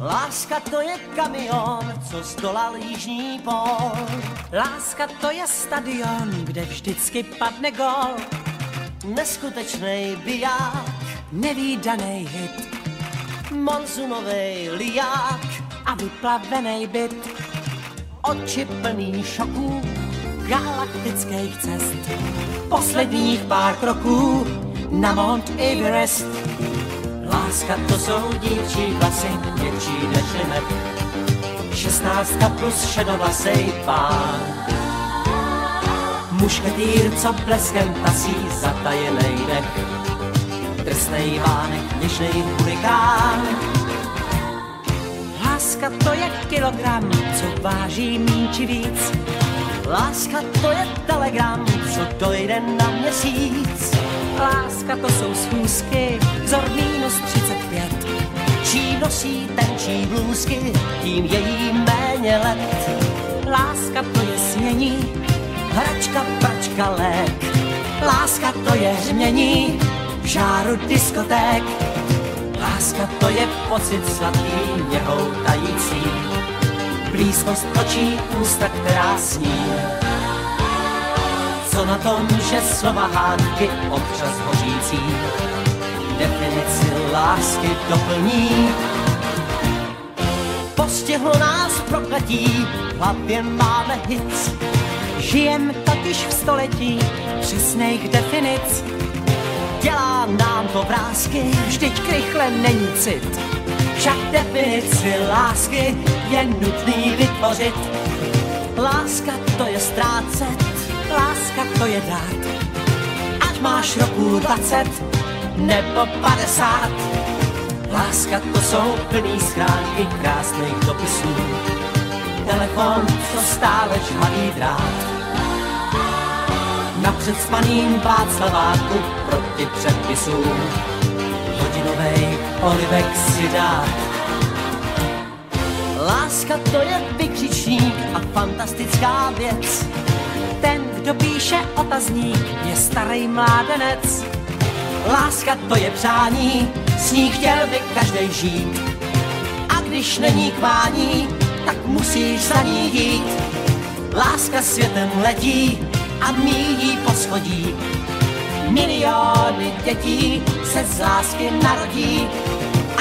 Láska to je kamion, co zdolal jižní pol. Láska to je stadion, kde vždycky padne gol. Neskutečnej biják, Nevýdaný hit monzunovej liák, a vyplavený byt. oči plný šoků, galaktických cest. Posledních pár kroků na Mount Everest. Láska to jsou dívčí vlasy, děvčí než limek. Šestnáctka plus šedovlasej pán. Mušketýr, co bleskem tasí zatajenej dech. Drsnej vánek, něžnej hurikán. Láska to je kilogram, co váží míň či víc. Láska to je telegram, co dojde na měsíc. Láska to jsou schůzky, vzor minus 35. Čím nosí tenčí blůzky, tím je jí méně let. Láska to je snění, Hračka, pračka, lék. láska to je hřmění, žáru diskoték. Láska to je pocit sladký, něhou tající. Blízkost očí, ústa, která sní. Co na tom, že slova hádky občas hořící definici lásky doplní. Postihlo nás prokletí, v hlavě máme hit. žijem totiž v století přesných definic. Dělá nám to vrázky, Vždyť krychle není cit, však definici lásky je nutný vytvořit. Láska to to je dát. ať máš roku 20 nebo 50. Láska to jsou plný schránky krásných dopisů. Telefon, co stále žhavý drát. Na předspaným Václaváku proti předpisům. Hodinovej olivek si dát. Láska to je vykřičník a fantastická věc. Píše otazník, je starý mládenec. Láska to je přání, s ní chtěl by každý žít. A když není kvání, tak musíš za ní jít. Láska světem letí a míjí po schodí. Miliony dětí se z lásky narodí,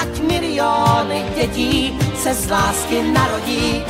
ať miliony dětí se z lásky narodí.